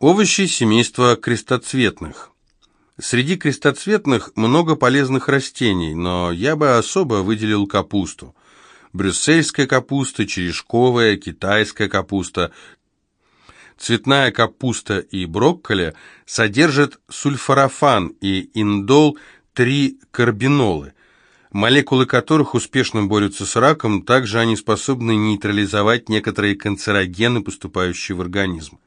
Овощи семейства крестоцветных. Среди крестоцветных много полезных растений, но я бы особо выделил капусту. Брюссельская капуста, черешковая, китайская капуста, цветная капуста и брокколи содержат сульфорафан и индол-3-карбинолы, молекулы которых успешно борются с раком, также они способны нейтрализовать некоторые канцерогены, поступающие в организм.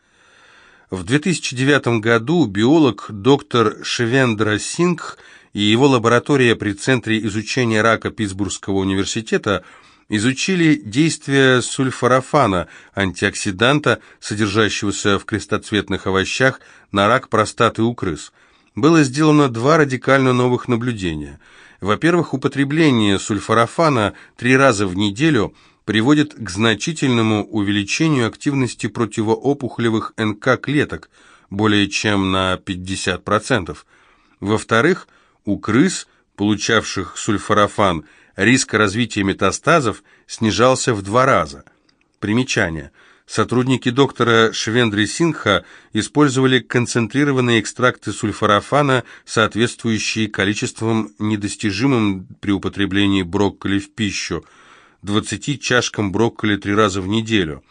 В 2009 году биолог доктор Шевендра Сингх и его лаборатория при Центре изучения рака Питтсбургского университета изучили действие сульфорафана, антиоксиданта, содержащегося в крестоцветных овощах, на рак простаты у крыс. Было сделано два радикально новых наблюдения. Во-первых, употребление сульфорафана три раза в неделю – приводит к значительному увеличению активности противоопухолевых НК-клеток, более чем на 50%. Во-вторых, у крыс, получавших сульфорафан, риск развития метастазов снижался в два раза. Примечание. Сотрудники доктора Швендри Синха использовали концентрированные экстракты сульфорафана, соответствующие количеством недостижимым при употреблении брокколи в пищу – 20 чашкам брокколи три раза в неделю.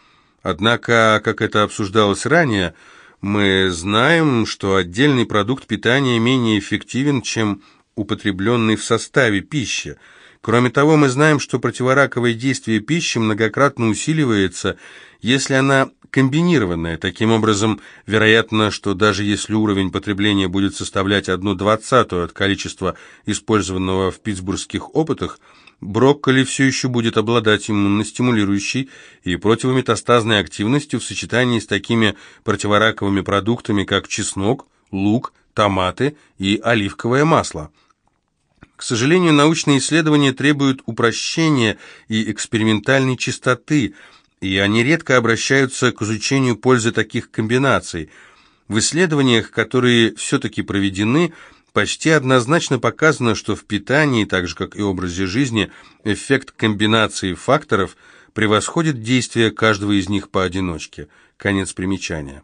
Однако, как это обсуждалось ранее, мы знаем, что отдельный продукт питания менее эффективен, чем употребленный в составе пищи. Кроме того, мы знаем, что противораковое действие пищи многократно усиливается, если она комбинированная. Таким образом, вероятно, что даже если уровень потребления будет составлять одну двадцатую от количества использованного в питтсбургских опытах, брокколи все еще будет обладать иммуностимулирующей и противометастазной активностью в сочетании с такими противораковыми продуктами, как чеснок, лук, томаты и оливковое масло. К сожалению, научные исследования требуют упрощения и экспериментальной чистоты, и они редко обращаются к изучению пользы таких комбинаций. В исследованиях, которые все-таки проведены, Почти однозначно показано, что в питании, так же как и образе жизни, эффект комбинации факторов превосходит действие каждого из них поодиночке. Конец примечания.